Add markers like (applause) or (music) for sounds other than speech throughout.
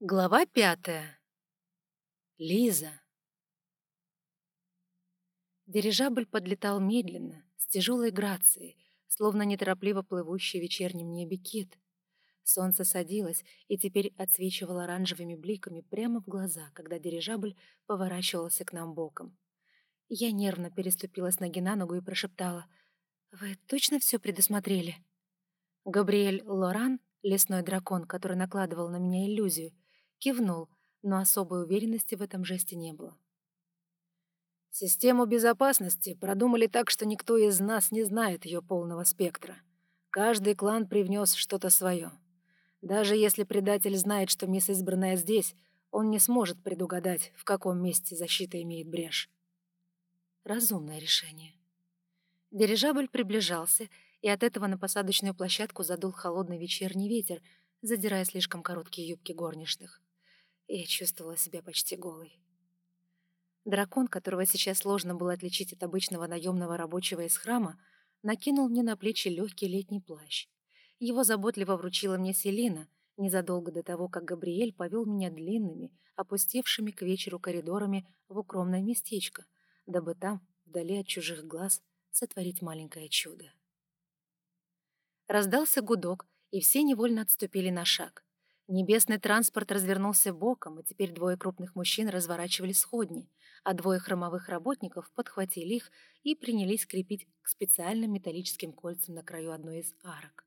Глава пятая. Лиза. Дирижабль подлетал медленно, с тяжелой грацией, словно неторопливо плывущий в вечернем небе кит. Солнце садилось и теперь отсвечивало оранжевыми бликами прямо в глаза, когда дирижабль поворачивался к нам боком. Я нервно переступила с ноги на ногу и прошептала «Вы точно все предусмотрели?» Габриэль Лоран, лесной дракон, который накладывал на меня иллюзию, кивнул, но особой уверенности в этом жесте не было. Систему безопасности продумали так, что никто из нас не знает ее полного спектра. Каждый клан привнес что-то свое. Даже если предатель знает, что мисс избранная здесь, он не сможет предугадать, в каком месте защита имеет брешь. Разумное решение. Дирижабль приближался, и от этого на посадочную площадку задул холодный вечерний ветер, задирая слишком короткие юбки горничных я чувствовала себя почти голой. Дракон, которого сейчас сложно было отличить от обычного наемного рабочего из храма, накинул мне на плечи легкий летний плащ. Его заботливо вручила мне Селина, незадолго до того, как Габриэль повел меня длинными, опустевшими к вечеру коридорами в укромное местечко, дабы там, вдали от чужих глаз, сотворить маленькое чудо. Раздался гудок, и все невольно отступили на шаг. Небесный транспорт развернулся боком, и теперь двое крупных мужчин разворачивали сходни, а двое хромовых работников подхватили их и принялись крепить к специальным металлическим кольцам на краю одной из арок.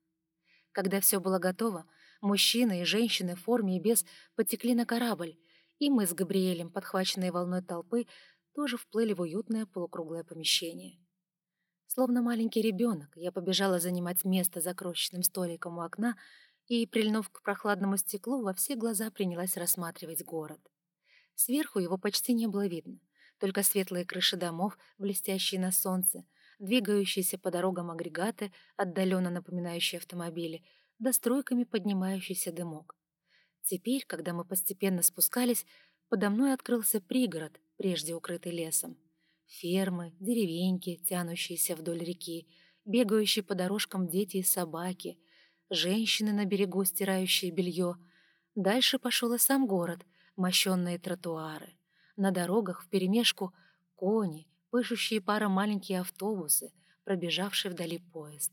Когда все было готово, мужчины и женщины в форме и без потекли на корабль, и мы с Габриэлем, подхваченные волной толпы, тоже вплыли в уютное полукруглое помещение. Словно маленький ребенок, я побежала занимать место за крошечным столиком у окна и, прильнув к прохладному стеклу, во все глаза принялась рассматривать город. Сверху его почти не было видно, только светлые крыши домов, блестящие на солнце, двигающиеся по дорогам агрегаты, отдаленно напоминающие автомобили, да стройками поднимающийся дымок. Теперь, когда мы постепенно спускались, подо мной открылся пригород, прежде укрытый лесом. Фермы, деревеньки, тянущиеся вдоль реки, бегающие по дорожкам дети и собаки — женщины на берегу, стирающие белье. Дальше пошел и сам город, мощенные тротуары. На дорогах вперемешку кони, пышущие пара маленькие автобусы, пробежавший вдали поезд.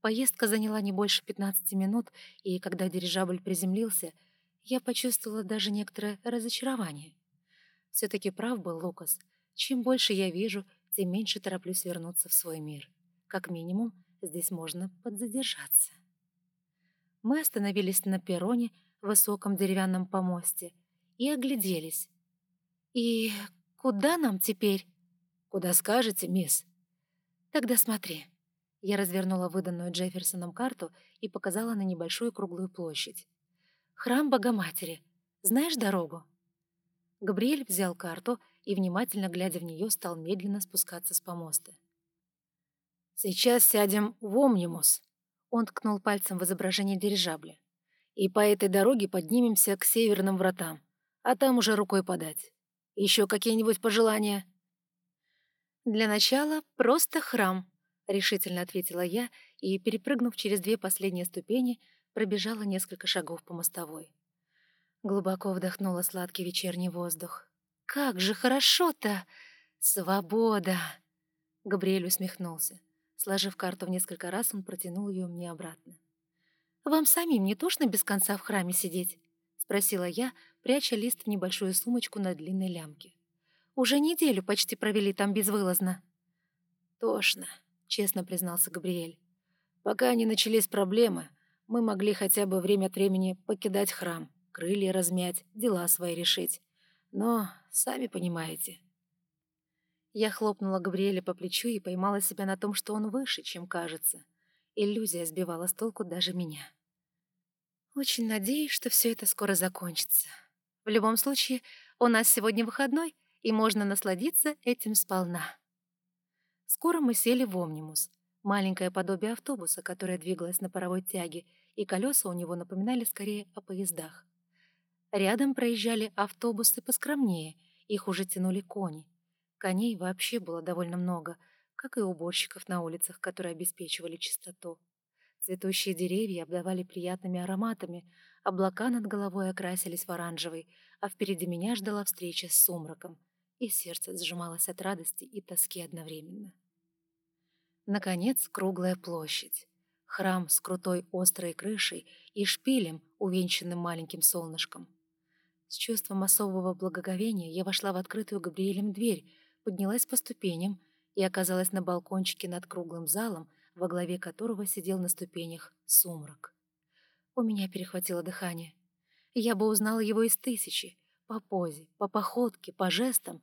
Поездка заняла не больше 15 минут, и когда дирижабль приземлился, я почувствовала даже некоторое разочарование. Все-таки прав был Лукас. Чем больше я вижу, тем меньше тороплюсь вернуться в свой мир. Как минимум, здесь можно подзадержаться. Мы остановились на перроне в высоком деревянном помосте и огляделись. «И куда нам теперь?» «Куда скажете, мисс?» «Тогда смотри». Я развернула выданную Джефферсоном карту и показала на небольшую круглую площадь. «Храм Богоматери. Знаешь дорогу?» Габриэль взял карту и, внимательно глядя в нее, стал медленно спускаться с помоста. «Сейчас сядем в Омнимус», он ткнул пальцем в изображение дирижабля. «И по этой дороге поднимемся к северным вратам, а там уже рукой подать. Еще какие-нибудь пожелания?» «Для начала просто храм», — решительно ответила я и, перепрыгнув через две последние ступени, пробежала несколько шагов по мостовой. Глубоко вдохнула сладкий вечерний воздух. «Как же хорошо-то! Свобода!» Габриэль усмехнулся. Сложив карту в несколько раз, он протянул ее мне обратно. «Вам самим не тошно без конца в храме сидеть?» — спросила я, пряча лист в небольшую сумочку на длинной лямке. «Уже неделю почти провели там безвылазно». «Тошно», — честно признался Габриэль. «Пока не начались проблемы, мы могли хотя бы время от времени покидать храм, крылья размять, дела свои решить. Но, сами понимаете, я хлопнула Габриэля по плечу и поймала себя на том, что он выше, чем кажется. Иллюзия сбивала с толку даже меня. Очень надеюсь, что все это скоро закончится. В любом случае, у нас сегодня выходной, и можно насладиться этим сполна. Скоро мы сели в Омнимус, маленькое подобие автобуса, которое двигалось на паровой тяге, и колеса у него напоминали скорее о поездах. Рядом проезжали автобусы поскромнее, их уже тянули кони. Коней вообще было довольно много, как и уборщиков на улицах, которые обеспечивали чистоту. Цветущие деревья обдавали приятными ароматами, облака над головой окрасились в оранжевый, а впереди меня ждала встреча с сумраком, и сердце сжималось от радости и тоски одновременно. Наконец, круглая площадь. Храм с крутой острой крышей и шпилем, увенчанным маленьким солнышком. С чувством особого благоговения я вошла в открытую Габриэлем дверь, поднялась по ступеням и оказалась на балкончике над круглым залом, во главе которого сидел на ступенях сумрак. У меня перехватило дыхание. Я бы узнала его из тысячи, по позе, по походке, по жестам,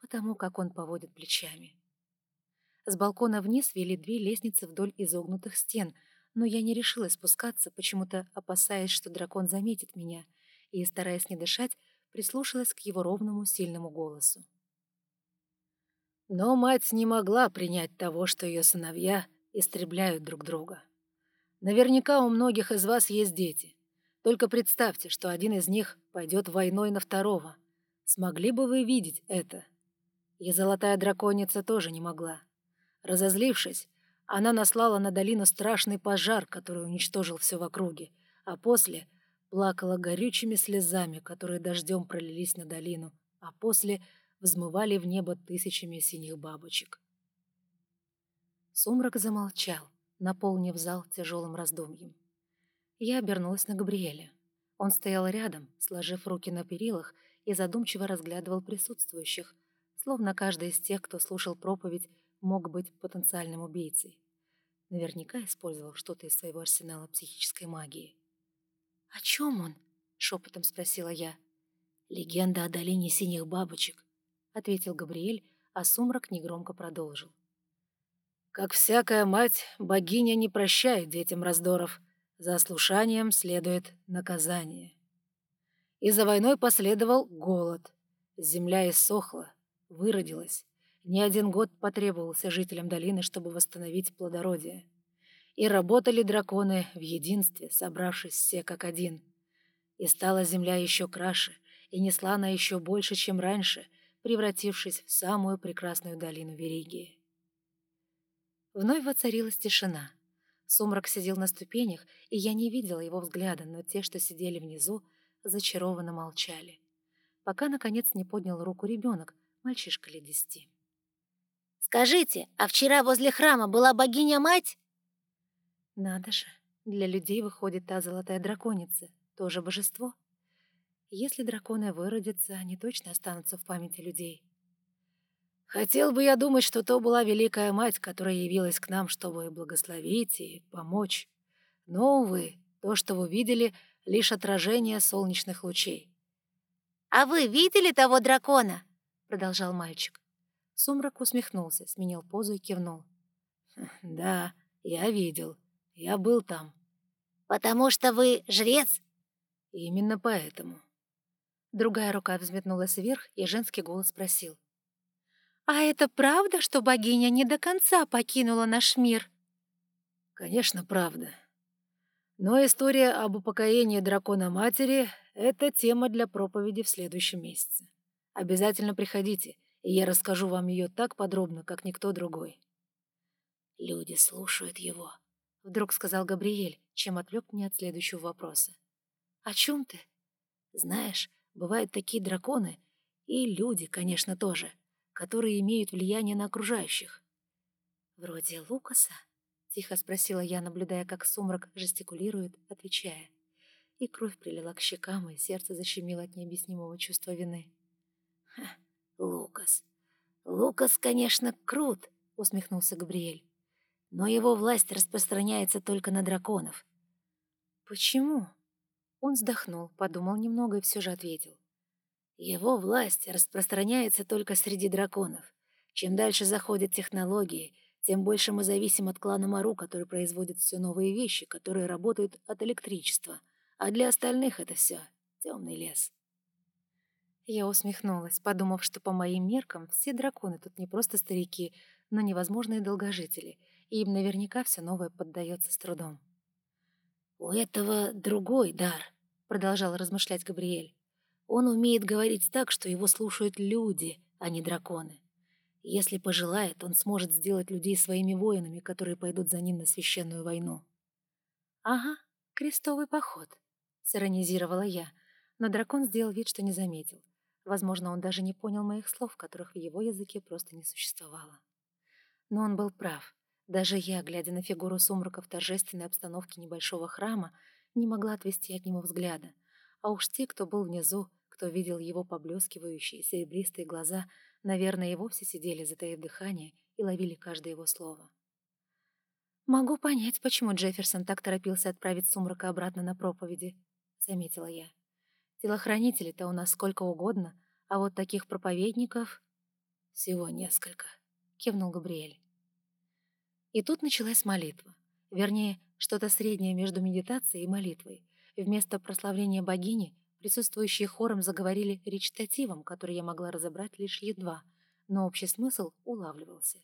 потому как он поводит плечами. С балкона вниз вели две лестницы вдоль изогнутых стен, но я не решилась спускаться, почему-то опасаясь, что дракон заметит меня, и, стараясь не дышать, прислушалась к его ровному сильному голосу. Но мать не могла принять того, что ее сыновья истребляют друг друга. Наверняка у многих из вас есть дети. Только представьте, что один из них пойдет войной на второго. Смогли бы вы видеть это? И золотая драконица тоже не могла. Разозлившись, она наслала на долину страшный пожар, который уничтожил все в округе, а после плакала горючими слезами, которые дождем пролились на долину, а после взмывали в небо тысячами синих бабочек. Сумрак замолчал, наполнив зал тяжелым раздумьем. Я обернулась на Габриэля. Он стоял рядом, сложив руки на перилах, и задумчиво разглядывал присутствующих, словно каждый из тех, кто слушал проповедь, мог быть потенциальным убийцей. Наверняка использовал что-то из своего арсенала психической магии. «О чем он?» — шепотом спросила я. «Легенда о долине синих бабочек», — ответил Габриэль, а сумрак негромко продолжил. Как всякая мать, богиня не прощает детям раздоров. За ослушанием следует наказание. И за войной последовал голод. Земля иссохла, выродилась. Не один год потребовался жителям долины, чтобы восстановить плодородие. И работали драконы в единстве, собравшись все как один. И стала земля еще краше, и несла она еще больше, чем раньше, превратившись в самую прекрасную долину Веригии. Вновь воцарилась тишина. Сумрак сидел на ступенях, и я не видела его взгляда, но те, что сидели внизу, зачарованно молчали. Пока, наконец, не поднял руку ребенок, мальчишка лет десяти. «Скажите, а вчера возле храма была богиня-мать?» «Надо же, для людей выходит та золотая драконица, тоже божество. Если драконы выродятся, они точно останутся в памяти людей». Хотел бы я думать, что то была Великая Мать, которая явилась к нам, чтобы благословить и помочь. Но, увы, то, что вы видели, — лишь отражение солнечных лучей. «А вы видели того дракона?» — продолжал мальчик. Сумрак усмехнулся, сменил позу и кивнул. «Хм, «Да, я видел. Я был там». «Потому что вы жрец?» «Именно поэтому». Другая рука взметнулась вверх, и женский голос спросил. «А это правда, что богиня не до конца покинула наш мир?» «Конечно, правда. Но история об упокоении дракона-матери — это тема для проповеди в следующем месяце. Обязательно приходите, и я расскажу вам ее так подробно, как никто другой». «Люди слушают его», — вдруг сказал Габриэль, чем отвлек меня от следующего вопроса. «О чем ты?» «Знаешь, бывают такие драконы, и люди, конечно, тоже» которые имеют влияние на окружающих. «Вроде Лукаса?» — тихо спросила я, наблюдая, как сумрак жестикулирует, отвечая. И кровь прилила к щекам, и сердце защемило от необъяснимого чувства вины. «Ха, Лукас. Лукас, конечно, крут», — усмехнулся Габриэль. «Но его власть распространяется только на драконов». «Почему?» Он вздохнул, подумал немного и все же ответил. Его власть распространяется только среди драконов. Чем дальше заходят технологии, тем больше мы зависим от клана Мару, который производит все новые вещи, которые работают от электричества. А для остальных это все темный лес. Я усмехнулась, подумав, что по моим меркам все драконы тут не просто старики, но невозможные долгожители, и им наверняка все новое поддается с трудом. «У этого другой дар», — продолжал размышлять Габриэль. Он умеет говорить так, что его слушают люди, а не драконы. Если пожелает, он сможет сделать людей своими воинами, которые пойдут за ним на священную войну. «Ага, крестовый поход», — сиронизировала я, но дракон сделал вид, что не заметил. Возможно, он даже не понял моих слов, которых в его языке просто не существовало. Но он был прав. Даже я, глядя на фигуру сумрака в торжественной обстановке небольшого храма, не могла отвести от него взгляда. А уж те, кто был внизу, кто видел его поблескивающие серебристые глаза, наверное, и вовсе сидели, затаив дыхание, и ловили каждое его слово. «Могу понять, почему Джефферсон так торопился отправить сумрака обратно на проповеди», — заметила я. «Телохранителей-то у нас сколько угодно, а вот таких проповедников...» «Всего несколько», — кивнул Габриэль. И тут началась молитва. Вернее, что-то среднее между медитацией и молитвой. Вместо прославления богини присутствующие хором заговорили речитативом, который я могла разобрать лишь едва, но общий смысл улавливался.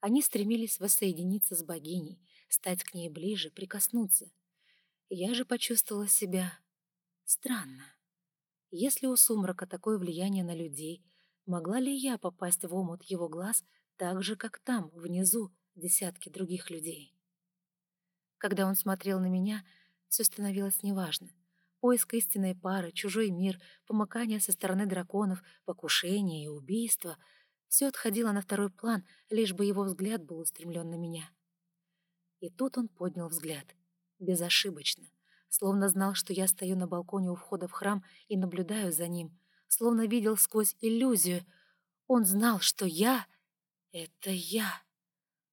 Они стремились воссоединиться с богиней, стать к ней ближе, прикоснуться. Я же почувствовала себя странно. Если у сумрака такое влияние на людей, могла ли я попасть в омут его глаз так же, как там, внизу, десятки других людей? Когда он смотрел на меня, все становилось неважно. Поиск истинной пары, чужой мир, помыкание со стороны драконов, покушение и убийство — все отходило на второй план, лишь бы его взгляд был устремлен на меня. И тут он поднял взгляд. Безошибочно. Словно знал, что я стою на балконе у входа в храм и наблюдаю за ним. Словно видел сквозь иллюзию. Он знал, что я — это я.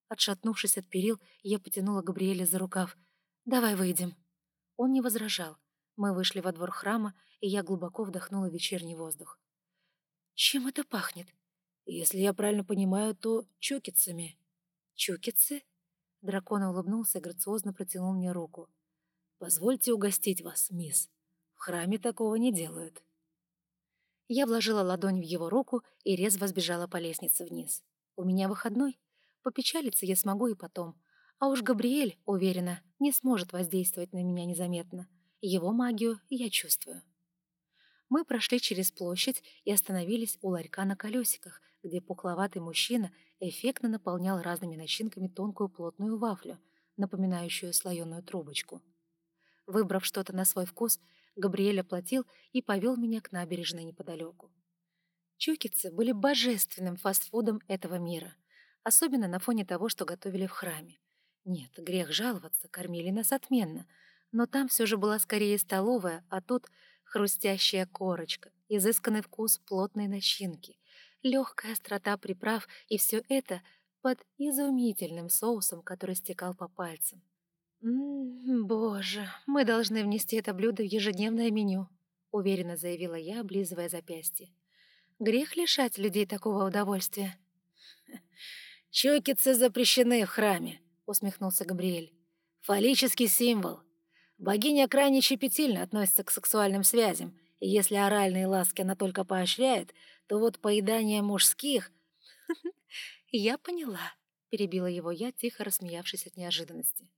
Отшатнувшись от перил, я потянула Габриэля за рукав. «Давай выйдем». Он не возражал. Мы вышли во двор храма, и я глубоко вдохнула вечерний воздух. «Чем это пахнет?» Если я правильно понимаю, то чукицами. Чукицы? Дракон улыбнулся и грациозно протянул мне руку. Позвольте угостить вас, мисс. В храме такого не делают. Я вложила ладонь в его руку и резво сбежала по лестнице вниз. У меня выходной. Попечалиться я смогу и потом. А уж Габриэль, уверена, не сможет воздействовать на меня незаметно. Его магию я чувствую. Мы прошли через площадь и остановились у ларька на колесиках, где пухловатый мужчина эффектно наполнял разными начинками тонкую плотную вафлю, напоминающую слоеную трубочку. Выбрав что-то на свой вкус, Габриэль оплатил и повел меня к набережной неподалеку. Чукицы были божественным фастфудом этого мира, особенно на фоне того, что готовили в храме. Нет, грех жаловаться, кормили нас отменно, но там все же была скорее столовая, а тут хрустящая корочка, изысканный вкус плотной начинки, легкая острота приправ и все это под изумительным соусом, который стекал по пальцам. «М -м, «Боже, мы должны внести это блюдо в ежедневное меню», — уверенно заявила я, облизывая запястье. «Грех лишать людей такого удовольствия». «Чокицы запрещены в храме», — усмехнулся Габриэль. «Фаллический символ. Богиня крайне щепетильно относится к сексуальным связям, и если оральные ласки она только поощряет, то вот поедание мужских... (laughs) «Я поняла», — перебила его я, тихо рассмеявшись от неожиданности.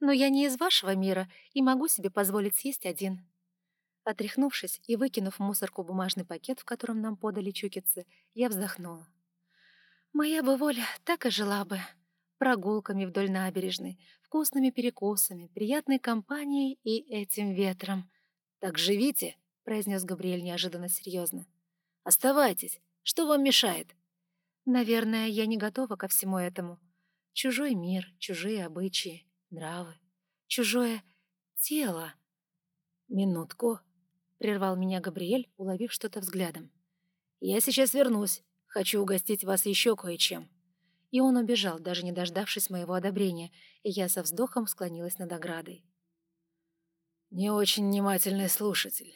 «Но я не из вашего мира и могу себе позволить съесть один». Отряхнувшись и выкинув в мусорку бумажный пакет, в котором нам подали чукицы, я вздохнула. «Моя бы воля так и жила бы. Прогулками вдоль набережной, вкусными перекусами, приятной компанией и этим ветром. «Так живите», — произнес Габриэль неожиданно серьезно. Оставайтесь. Что вам мешает?» «Наверное, я не готова ко всему этому. Чужой мир, чужие обычаи, нравы, чужое тело». «Минутку», — прервал меня Габриэль, уловив что-то взглядом. «Я сейчас вернусь. Хочу угостить вас еще кое-чем». И он убежал, даже не дождавшись моего одобрения, и я со вздохом склонилась над оградой. «Не очень внимательный слушатель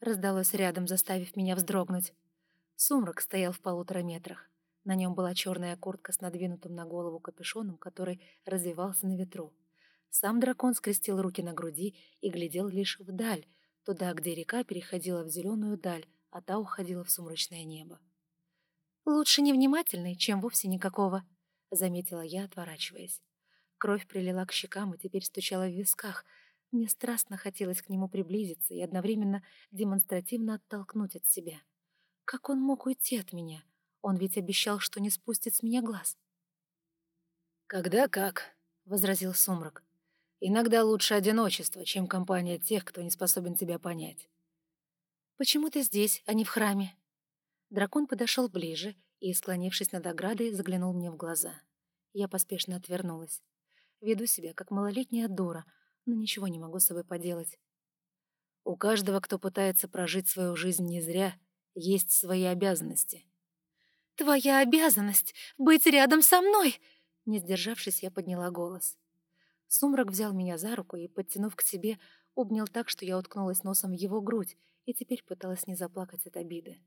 раздалось рядом, заставив меня вздрогнуть. Сумрак стоял в полутора метрах. На нем была черная куртка с надвинутым на голову капюшоном, который развивался на ветру. Сам дракон скрестил руки на груди и глядел лишь вдаль, туда, где река переходила в зеленую даль, а та уходила в сумрачное небо. «Лучше невнимательный, чем вовсе никакого», — заметила я, отворачиваясь. Кровь прилила к щекам и теперь стучала в висках — мне страстно хотелось к нему приблизиться и одновременно демонстративно оттолкнуть от себя. Как он мог уйти от меня? Он ведь обещал, что не спустит с меня глаз. «Когда как?» — возразил Сумрак. Иногда лучше одиночество, чем компания тех, кто не способен тебя понять. «Почему ты здесь, а не в храме?» Дракон подошел ближе и, склонившись над оградой, заглянул мне в глаза. Я поспешно отвернулась. Веду себя, как малолетняя дура, но ничего не могу с собой поделать. У каждого, кто пытается прожить свою жизнь не зря, есть свои обязанности. «Твоя обязанность — быть рядом со мной!» Не сдержавшись, я подняла голос. Сумрак взял меня за руку и, подтянув к себе, обнял так, что я уткнулась носом в его грудь и теперь пыталась не заплакать от обиды.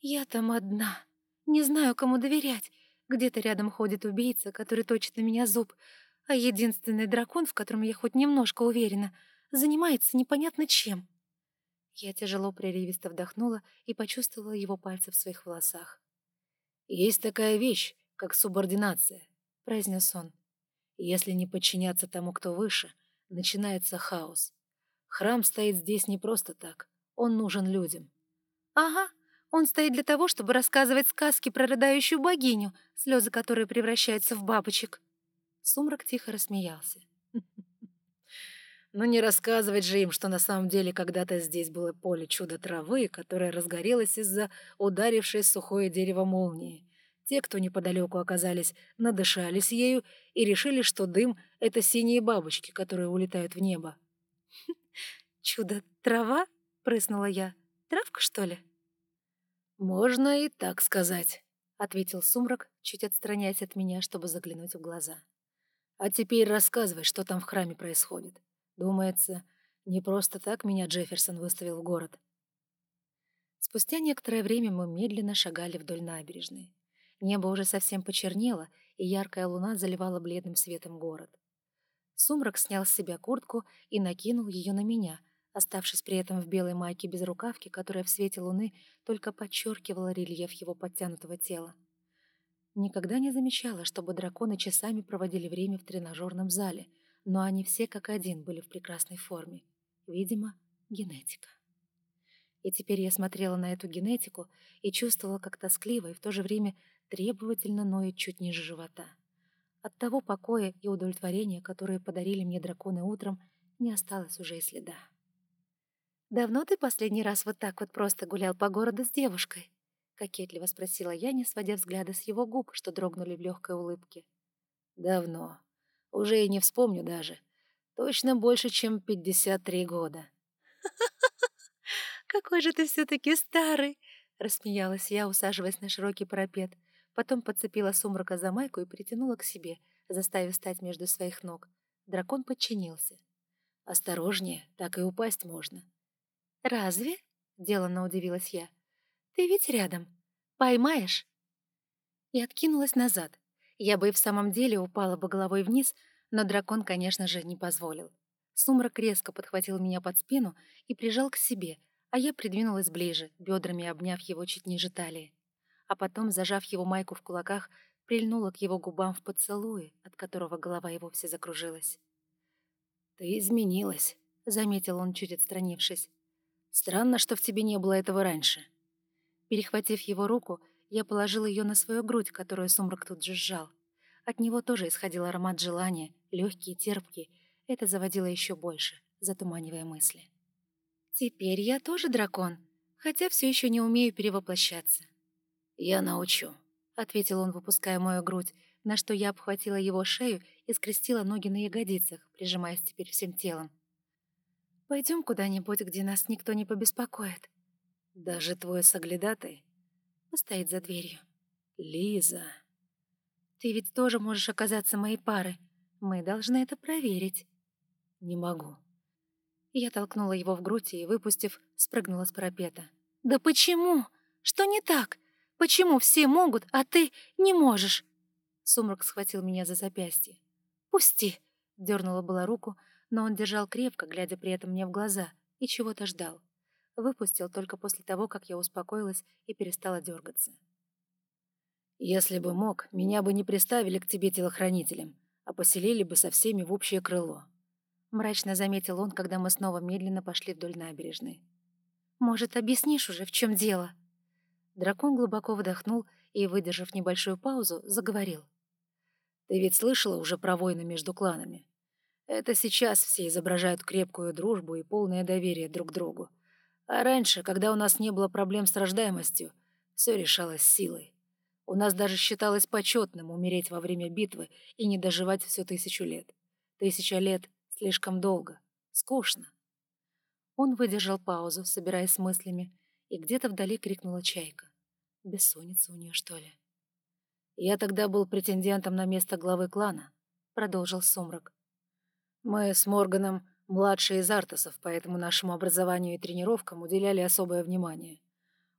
«Я там одна. Не знаю, кому доверять. Где-то рядом ходит убийца, который точит на меня зуб, а единственный дракон, в котором я хоть немножко уверена, занимается непонятно чем». Я тяжело прерывисто вдохнула и почувствовала его пальцы в своих волосах. «Есть такая вещь, как субординация», — произнес он. Если не подчиняться тому, кто выше, начинается хаос. Храм стоит здесь не просто так. Он нужен людям. Ага, он стоит для того, чтобы рассказывать сказки про рыдающую богиню, слезы которой превращаются в бабочек. Сумрак тихо рассмеялся. (laughs) Но не рассказывать же им, что на самом деле когда-то здесь было поле чудо травы, которое разгорелось из-за ударившей сухое дерево молнии. Те, кто неподалеку оказались, надышались ею и решили, что дым — это синие бабочки, которые улетают в небо. «Чудо-трава?» — прыснула я. «Травка, что ли?» «Можно и так сказать», — ответил сумрак, чуть отстраняясь от меня, чтобы заглянуть в глаза. «А теперь рассказывай, что там в храме происходит. Думается, не просто так меня Джефферсон выставил в город». Спустя некоторое время мы медленно шагали вдоль набережной. Небо уже совсем почернело, и яркая луна заливала бледным светом город. Сумрак снял с себя куртку и накинул ее на меня, оставшись при этом в белой майке без рукавки, которая в свете луны только подчеркивала рельеф его подтянутого тела. Никогда не замечала, чтобы драконы часами проводили время в тренажерном зале, но они все как один были в прекрасной форме. Видимо, генетика. И теперь я смотрела на эту генетику и чувствовала, как тоскливо и в то же время требовательно ноет чуть ниже живота. От того покоя и удовлетворения, которые подарили мне драконы утром, не осталось уже и следа. «Давно ты последний раз вот так вот просто гулял по городу с девушкой?» — кокетливо спросила я, не сводя взгляда с его губ, что дрогнули в легкой улыбке. «Давно. Уже и не вспомню даже. Точно больше, чем пятьдесят три года». (laughs) «Какой же ты все-таки старый!» — рассмеялась я, усаживаясь на широкий парапет. Потом подцепила сумрака за майку и притянула к себе, заставив стать между своих ног. Дракон подчинился. «Осторожнее, так и упасть можно». «Разве?» — деланно удивилась я. «Ты ведь рядом. Поймаешь?» И откинулась назад. Я бы и в самом деле упала бы головой вниз, но дракон, конечно же, не позволил. Сумрак резко подхватил меня под спину и прижал к себе, а я придвинулась ближе, бедрами обняв его чуть ниже талии а потом, зажав его майку в кулаках, прильнула к его губам в поцелуе, от которого голова его вся закружилась. «Ты изменилась», — заметил он, чуть отстранившись. «Странно, что в тебе не было этого раньше». Перехватив его руку, я положила ее на свою грудь, которую сумрак тут же сжал. От него тоже исходил аромат желания, легкий и терпкий. Это заводило еще больше, затуманивая мысли. «Теперь я тоже дракон, хотя все еще не умею перевоплощаться. «Я научу», — ответил он, выпуская мою грудь, на что я обхватила его шею и скрестила ноги на ягодицах, прижимаясь теперь всем телом. «Пойдем куда-нибудь, где нас никто не побеспокоит». «Даже твой соглядатай?» Стоит за дверью. «Лиза...» «Ты ведь тоже можешь оказаться моей парой. Мы должны это проверить». «Не могу». Я толкнула его в грудь и, выпустив, спрыгнула с парапета. «Да почему? Что не так? Почему все могут, а ты не можешь?» Сумрак схватил меня за запястье. «Пусти!» — дернула была руку, но он держал крепко, глядя при этом мне в глаза, и чего-то ждал. Выпустил только после того, как я успокоилась и перестала дергаться. «Если бы мог, меня бы не приставили к тебе телохранителем, а поселили бы со всеми в общее крыло», — мрачно заметил он, когда мы снова медленно пошли вдоль набережной. «Может, объяснишь уже, в чем дело?» Дракон глубоко вдохнул и, выдержав небольшую паузу, заговорил. «Ты ведь слышала уже про войны между кланами? Это сейчас все изображают крепкую дружбу и полное доверие друг к другу. А раньше, когда у нас не было проблем с рождаемостью, все решалось силой. У нас даже считалось почетным умереть во время битвы и не доживать всю тысячу лет. Тысяча лет — слишком долго. Скучно. Он выдержал паузу, собираясь с мыслями, и где-то вдали крикнула чайка. Бессонница у нее, что ли? «Я тогда был претендентом на место главы клана», — продолжил Сумрак. «Мы с Морганом младшие из Артасов, поэтому нашему образованию и тренировкам уделяли особое внимание.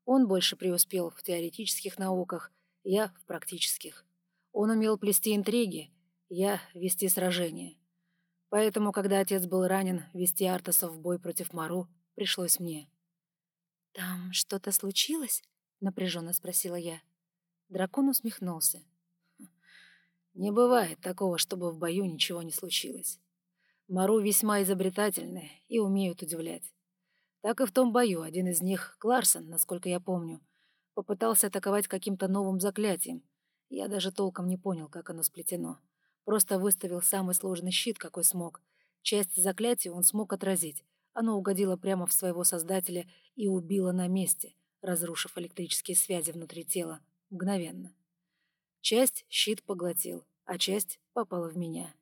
Он больше преуспел в теоретических науках, я — в практических. Он умел плести интриги, я — вести сражения. Поэтому, когда отец был ранен, вести Артасов в бой против Мару пришлось мне. «Там что-то случилось?» — напряженно спросила я. Дракон усмехнулся. «Не бывает такого, чтобы в бою ничего не случилось. Мару весьма изобретательны и умеют удивлять. Так и в том бою один из них, Кларсон, насколько я помню, попытался атаковать каким-то новым заклятием. Я даже толком не понял, как оно сплетено. Просто выставил самый сложный щит, какой смог. Часть заклятия он смог отразить. Оно угодило прямо в своего создателя и убило на месте, разрушив электрические связи внутри тела. Мгновенно. Часть щит поглотил, а часть попала в меня.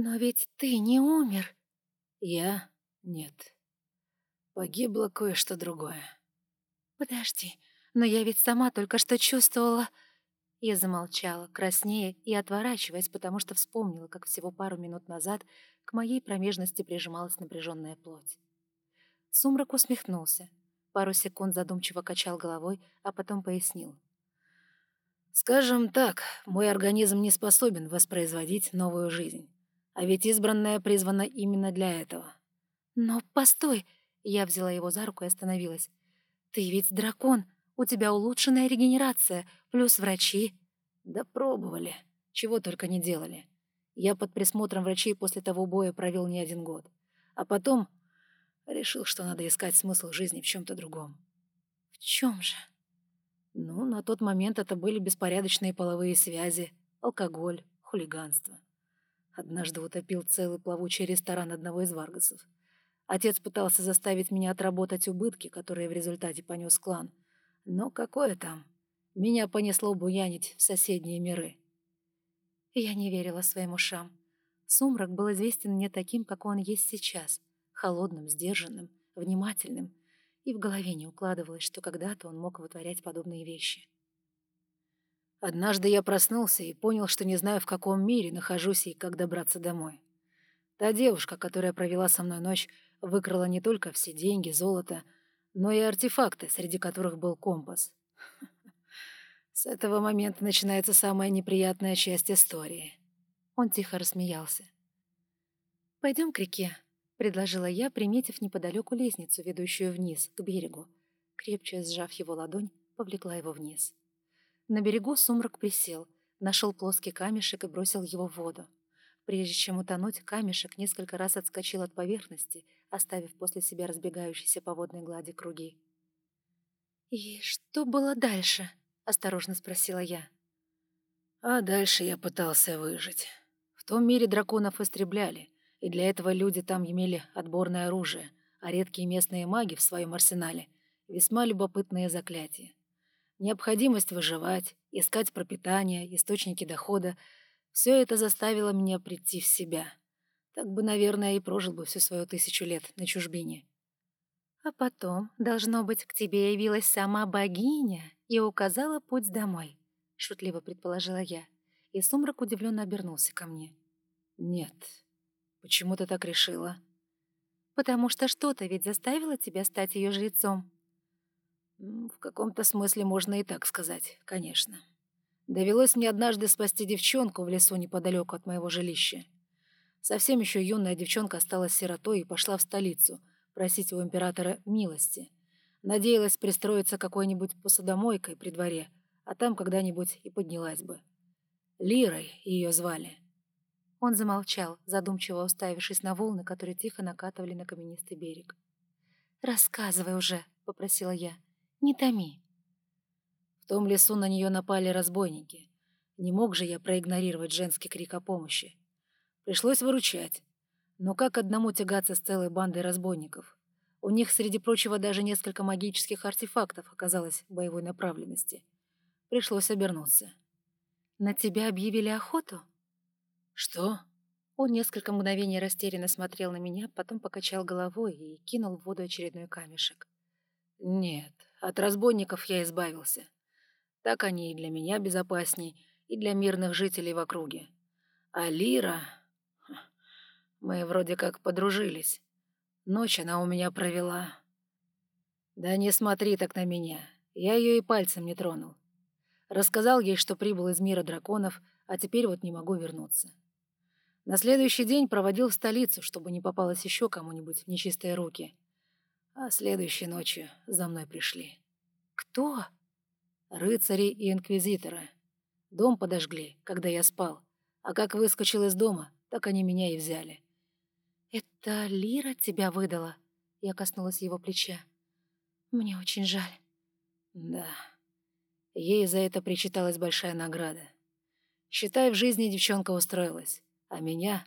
«Но ведь ты не умер!» «Я? Нет. Погибло кое-что другое». «Подожди, но я ведь сама только что чувствовала...» Я замолчала, краснея и отворачиваясь, потому что вспомнила, как всего пару минут назад к моей промежности прижималась напряженная плоть. Сумрак усмехнулся. Пару секунд задумчиво качал головой, а потом пояснил. «Скажем так, мой организм не способен воспроизводить новую жизнь. А ведь избранная призвана именно для этого». «Но постой!» Я взяла его за руку и остановилась. «Ты ведь дракон!» У тебя улучшенная регенерация, плюс врачи». «Да пробовали. Чего только не делали. Я под присмотром врачей после того боя провел не один год. А потом решил, что надо искать смысл жизни в чем-то другом». «В чем же?» Ну, на тот момент это были беспорядочные половые связи, алкоголь, хулиганство. Однажды утопил целый плавучий ресторан одного из Варгасов. Отец пытался заставить меня отработать убытки, которые в результате понес клан — но какое там? Меня понесло буянить в соседние миры. Я не верила своим ушам. Сумрак был известен мне таким, как он есть сейчас. Холодным, сдержанным, внимательным. И в голове не укладывалось, что когда-то он мог вытворять подобные вещи. Однажды я проснулся и понял, что не знаю, в каком мире нахожусь и как добраться домой. Та девушка, которая провела со мной ночь, выкрала не только все деньги, золото, но и артефакты, среди которых был компас. (laughs) С этого момента начинается самая неприятная часть истории. Он тихо рассмеялся. «Пойдем к реке», — предложила я, приметив неподалеку лестницу, ведущую вниз, к берегу. Крепче сжав его ладонь, повлекла его вниз. На берегу сумрак присел, нашел плоский камешек и бросил его в воду. Прежде чем утонуть, камешек несколько раз отскочил от поверхности — оставив после себя разбегающиеся по водной глади круги. «И что было дальше?» — осторожно спросила я. А дальше я пытался выжить. В том мире драконов истребляли, и для этого люди там имели отборное оружие, а редкие местные маги в своем арсенале — весьма любопытные заклятия. Необходимость выживать, искать пропитание, источники дохода — все это заставило меня прийти в себя — так бы, наверное, и прожил бы всю свою тысячу лет на чужбине. А потом, должно быть, к тебе явилась сама богиня и указала путь домой, — шутливо предположила я, и сумрак удивленно обернулся ко мне. Нет. Почему ты так решила? Потому что что-то ведь заставило тебя стать ее жрецом. В каком-то смысле можно и так сказать, конечно. Довелось мне однажды спасти девчонку в лесу неподалеку от моего жилища. Совсем еще юная девчонка осталась сиротой и пошла в столицу просить у императора милости. Надеялась пристроиться какой-нибудь посудомойкой при дворе, а там когда-нибудь и поднялась бы. Лирой ее звали. Он замолчал, задумчиво уставившись на волны, которые тихо накатывали на каменистый берег. «Рассказывай уже», — попросила я. «Не томи». В том лесу на нее напали разбойники. Не мог же я проигнорировать женский крик о помощи. Пришлось выручать. Но как одному тягаться с целой бандой разбойников? У них, среди прочего, даже несколько магических артефактов оказалось боевой направленности. Пришлось обернуться. «На тебя объявили охоту?» «Что?» Он несколько мгновений растерянно смотрел на меня, потом покачал головой и кинул в воду очередной камешек. «Нет, от разбойников я избавился. Так они и для меня безопасней, и для мирных жителей в округе. А Лира... Мы вроде как подружились. Ночь она у меня провела. Да не смотри так на меня. Я ее и пальцем не тронул. Рассказал ей, что прибыл из мира драконов, а теперь вот не могу вернуться. На следующий день проводил в столицу, чтобы не попалось еще кому-нибудь в нечистые руки. А следующей ночью за мной пришли. Кто? Рыцари и инквизиторы. Дом подожгли, когда я спал. А как выскочил из дома, так они меня и взяли. «Это Лира тебя выдала?» Я коснулась его плеча. «Мне очень жаль». «Да. Ей за это причиталась большая награда. Считай, в жизни девчонка устроилась. А меня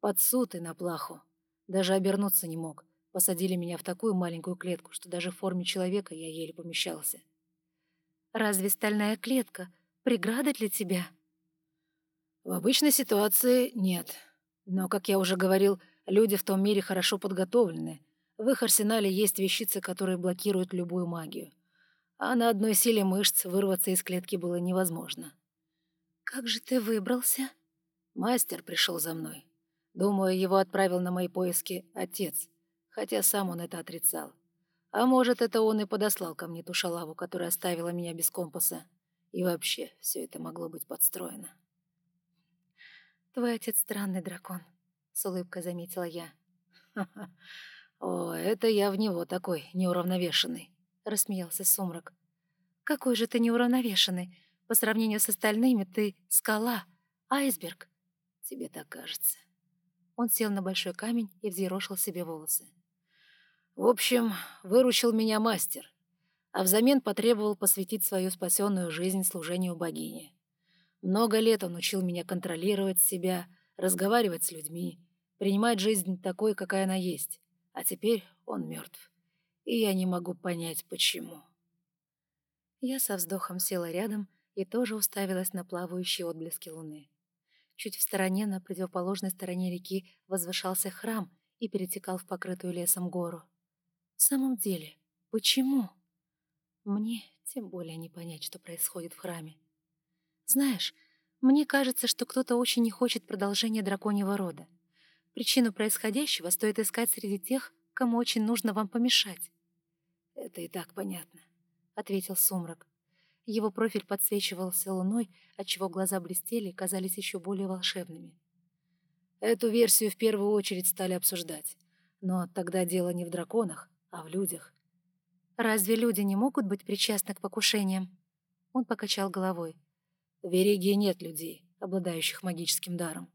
под суд и на плаху. Даже обернуться не мог. Посадили меня в такую маленькую клетку, что даже в форме человека я еле помещался. «Разве стальная клетка преграда для тебя?» В обычной ситуации нет. Но, как я уже говорил, люди в том мире хорошо подготовлены. В их арсенале есть вещицы, которые блокируют любую магию. А на одной силе мышц вырваться из клетки было невозможно. «Как же ты выбрался?» Мастер пришел за мной. Думаю, его отправил на мои поиски отец, хотя сам он это отрицал. А может, это он и подослал ко мне ту шалаву, которая оставила меня без компаса. И вообще, все это могло быть подстроено. «Твой отец странный дракон», — с улыбкой заметила я. «Ха-ха. (laughs) О, это я в него такой, неуравновешенный», — рассмеялся Сумрак. «Какой же ты неуравновешенный? По сравнению с остальными ты скала, айсберг. Тебе так кажется. Он сел на большой камень и взъерошил себе волосы. В общем, выручил меня мастер, а взамен потребовал посвятить свою спасенную жизнь служению богине. Много лет он учил меня контролировать себя, разговаривать с людьми, принимать жизнь такой, какая она есть. А теперь он мертв. И я не могу понять, почему. Я со вздохом села рядом и тоже уставилась на плавающие отблески луны. Чуть в стороне, на противоположной стороне реки, возвышался храм и перетекал в покрытую лесом гору. В самом деле, почему? Мне тем более не понять, что происходит в храме. Знаешь, мне кажется, что кто-то очень не хочет продолжения драконьего рода. Причину происходящего стоит искать среди тех, кому очень нужно вам помешать. «Это и так понятно», — ответил Сумрак. Его профиль подсвечивался луной, отчего глаза блестели и казались еще более волшебными. Эту версию в первую очередь стали обсуждать. Но тогда дело не в драконах, а в людях. «Разве люди не могут быть причастны к покушениям?» Он покачал головой. В Веригии нет людей, обладающих магическим даром.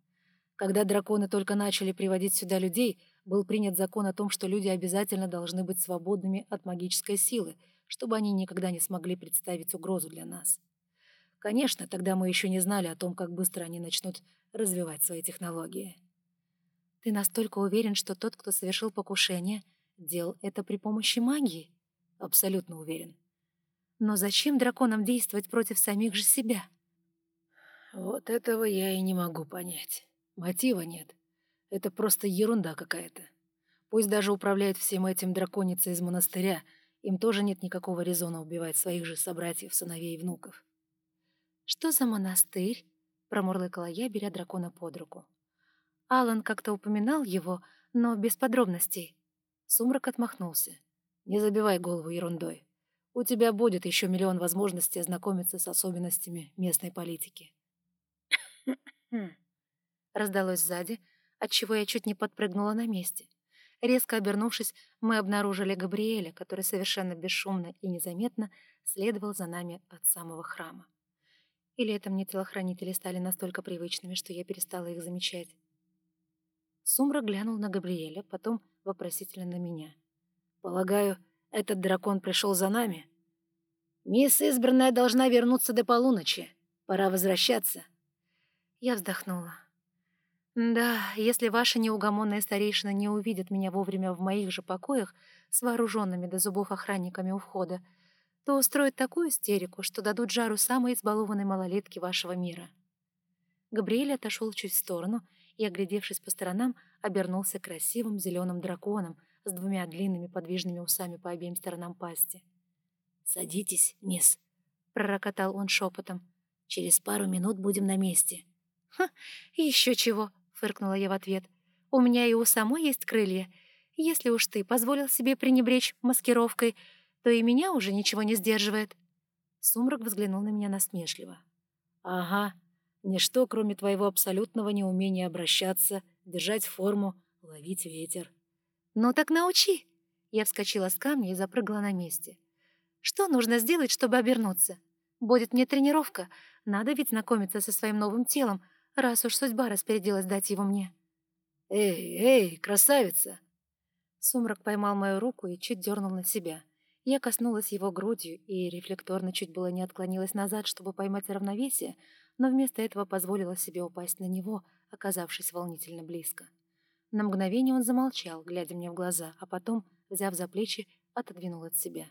Когда драконы только начали приводить сюда людей, был принят закон о том, что люди обязательно должны быть свободными от магической силы — чтобы они никогда не смогли представить угрозу для нас. Конечно, тогда мы еще не знали о том, как быстро они начнут развивать свои технологии. Ты настолько уверен, что тот, кто совершил покушение, делал это при помощи магии? Абсолютно уверен. Но зачем драконам действовать против самих же себя? Вот этого я и не могу понять. Мотива нет. Это просто ерунда какая-то. Пусть даже управляет всем этим драконица из монастыря — им тоже нет никакого резона убивать своих же собратьев, сыновей и внуков. «Что за монастырь?» — промурлыкала я, беря дракона под руку. Алан как-то упоминал его, но без подробностей. Сумрак отмахнулся. «Не забивай голову ерундой. У тебя будет еще миллион возможностей ознакомиться с особенностями местной политики». (coughs) Раздалось сзади, отчего я чуть не подпрыгнула на месте. Резко обернувшись, мы обнаружили Габриэля, который совершенно бесшумно и незаметно следовал за нами от самого храма. Или это мне телохранители стали настолько привычными, что я перестала их замечать. Сумра глянул на Габриэля, потом вопросительно на меня. «Полагаю, этот дракон пришел за нами?» «Мисс Избранная должна вернуться до полуночи. Пора возвращаться». Я вздохнула. Да, если ваша неугомонная старейшина не увидит меня вовремя в моих же покоях с вооруженными до зубов охранниками у входа, то устроит такую истерику, что дадут жару самой избалованной малолетки вашего мира. Габриэль отошел чуть в сторону и, оглядевшись по сторонам, обернулся красивым зеленым драконом с двумя длинными подвижными усами по обеим сторонам пасти. «Садитесь, мисс», — пророкотал он шепотом. «Через пару минут будем на месте». «Ха, еще чего!» фыркнула я в ответ. «У меня и у самой есть крылья. Если уж ты позволил себе пренебречь маскировкой, то и меня уже ничего не сдерживает». Сумрак взглянул на меня насмешливо. «Ага, ничто, кроме твоего абсолютного неумения обращаться, держать форму, ловить ветер». «Ну так научи!» Я вскочила с камня и запрыгала на месте. «Что нужно сделать, чтобы обернуться? Будет мне тренировка. Надо ведь знакомиться со своим новым телом, раз уж судьба распорядилась дать его мне. «Эй, эй, красавица!» Сумрак поймал мою руку и чуть дернул на себя. Я коснулась его грудью и рефлекторно чуть было не отклонилась назад, чтобы поймать равновесие, но вместо этого позволила себе упасть на него, оказавшись волнительно близко. На мгновение он замолчал, глядя мне в глаза, а потом, взяв за плечи, отодвинул от себя.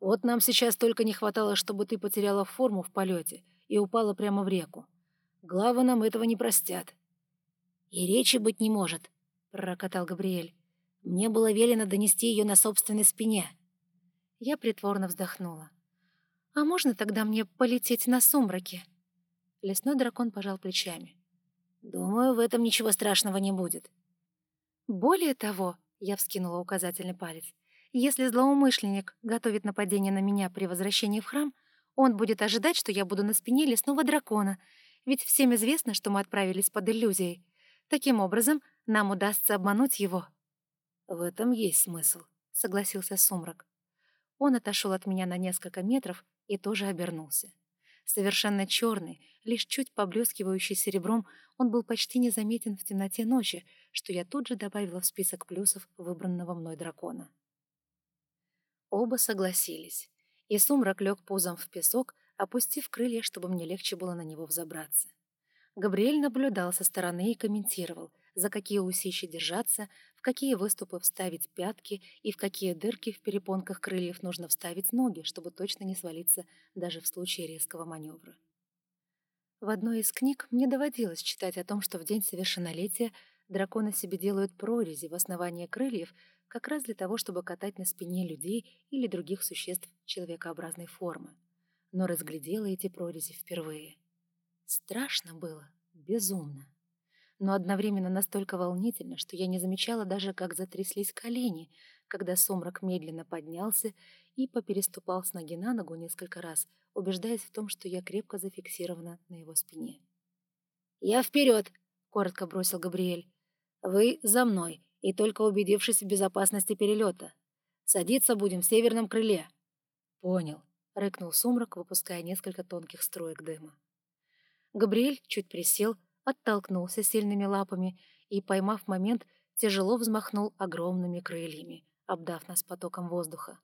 «Вот нам сейчас только не хватало, чтобы ты потеряла форму в полете и упала прямо в реку. Главы нам этого не простят». «И речи быть не может», — пророкотал Габриэль. «Мне было велено донести ее на собственной спине». Я притворно вздохнула. «А можно тогда мне полететь на сумраке?» Лесной дракон пожал плечами. «Думаю, в этом ничего страшного не будет». «Более того», — я вскинула указательный палец, «если злоумышленник готовит нападение на меня при возвращении в храм, он будет ожидать, что я буду на спине лесного дракона, ведь всем известно, что мы отправились под иллюзией. Таким образом, нам удастся обмануть его». «В этом есть смысл», — согласился Сумрак. Он отошел от меня на несколько метров и тоже обернулся. Совершенно черный, лишь чуть поблескивающий серебром, он был почти незаметен в темноте ночи, что я тут же добавила в список плюсов выбранного мной дракона. Оба согласились, и сумрак лег пузом в песок, опустив крылья, чтобы мне легче было на него взобраться. Габриэль наблюдал со стороны и комментировал, за какие усищи держаться, в какие выступы вставить пятки и в какие дырки в перепонках крыльев нужно вставить ноги, чтобы точно не свалиться даже в случае резкого маневра. В одной из книг мне доводилось читать о том, что в день совершеннолетия драконы себе делают прорези в основании крыльев как раз для того, чтобы катать на спине людей или других существ человекообразной формы но разглядела эти прорези впервые. Страшно было, безумно. Но одновременно настолько волнительно, что я не замечала даже, как затряслись колени, когда сумрак медленно поднялся и попереступал с ноги на ногу несколько раз, убеждаясь в том, что я крепко зафиксирована на его спине. «Я вперед!» — коротко бросил Габриэль. «Вы за мной, и только убедившись в безопасности перелета. Садиться будем в северном крыле». «Понял», — рыкнул сумрак, выпуская несколько тонких строек дыма. Габриэль чуть присел, оттолкнулся сильными лапами и, поймав момент, тяжело взмахнул огромными крыльями, обдав нас потоком воздуха.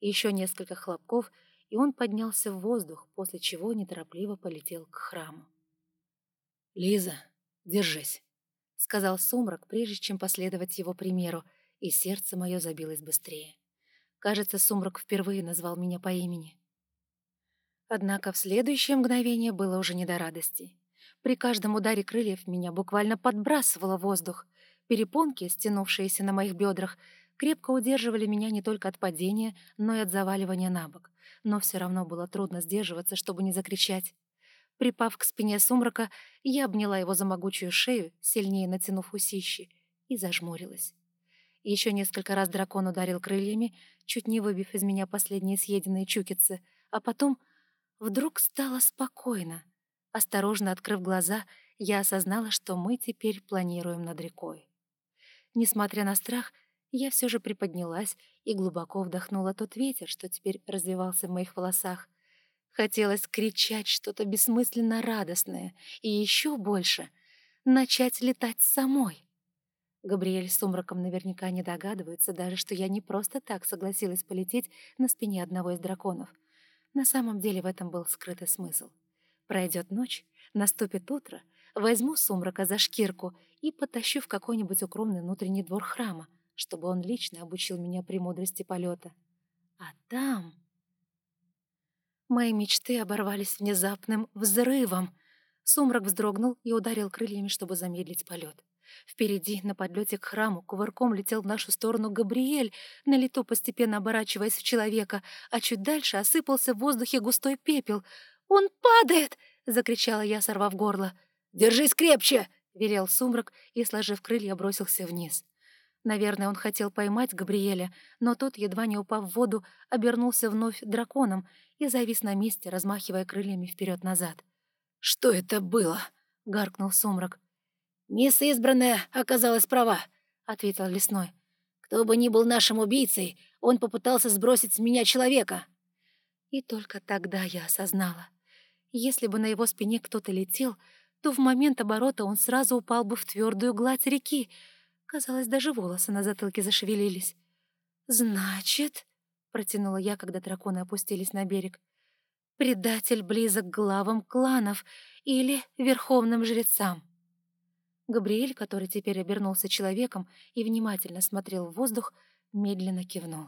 Еще несколько хлопков, и он поднялся в воздух, после чего неторопливо полетел к храму. «Лиза, держись», — сказал сумрак, прежде чем последовать его примеру, и сердце мое забилось быстрее. Кажется, сумрак впервые назвал меня по имени. Однако в следующее мгновение было уже не до радости. При каждом ударе крыльев меня буквально подбрасывало воздух. Перепонки, стянувшиеся на моих бедрах, крепко удерживали меня не только от падения, но и от заваливания на бок. Но все равно было трудно сдерживаться, чтобы не закричать. Припав к спине сумрака, я обняла его за могучую шею, сильнее натянув усищи, и зажмурилась. Еще несколько раз дракон ударил крыльями, чуть не выбив из меня последние съеденные чукицы, а потом Вдруг стало спокойно. Осторожно открыв глаза, я осознала, что мы теперь планируем над рекой. Несмотря на страх, я все же приподнялась и глубоко вдохнула тот ветер, что теперь развивался в моих волосах. Хотелось кричать что-то бессмысленно радостное и еще больше — начать летать самой. Габриэль с сумраком наверняка не догадывается даже, что я не просто так согласилась полететь на спине одного из драконов — на самом деле в этом был скрытый смысл. Пройдет ночь, наступит утро, возьму сумрака за шкирку и потащу в какой-нибудь укромный внутренний двор храма, чтобы он лично обучил меня премудрости полета. А там... Мои мечты оборвались внезапным взрывом. Сумрак вздрогнул и ударил крыльями, чтобы замедлить полет. Впереди, на подлете к храму, кувырком летел в нашу сторону Габриэль, на лету постепенно оборачиваясь в человека, а чуть дальше осыпался в воздухе густой пепел. «Он падает!» — закричала я, сорвав горло. «Держись крепче!» — велел сумрак и, сложив крылья, бросился вниз. Наверное, он хотел поймать Габриэля, но тот, едва не упав в воду, обернулся вновь драконом и завис на месте, размахивая крыльями вперед назад «Что это было?» — гаркнул сумрак. «Мисс Избранная оказалась права», — ответил Лесной. «Кто бы ни был нашим убийцей, он попытался сбросить с меня человека». И только тогда я осознала. Если бы на его спине кто-то летел, то в момент оборота он сразу упал бы в твердую гладь реки, Казалось, даже волосы на затылке зашевелились. «Значит...» — протянула я, когда драконы опустились на берег. «Предатель близок к главам кланов или верховным жрецам». Габриэль, который теперь обернулся человеком и внимательно смотрел в воздух, медленно кивнул.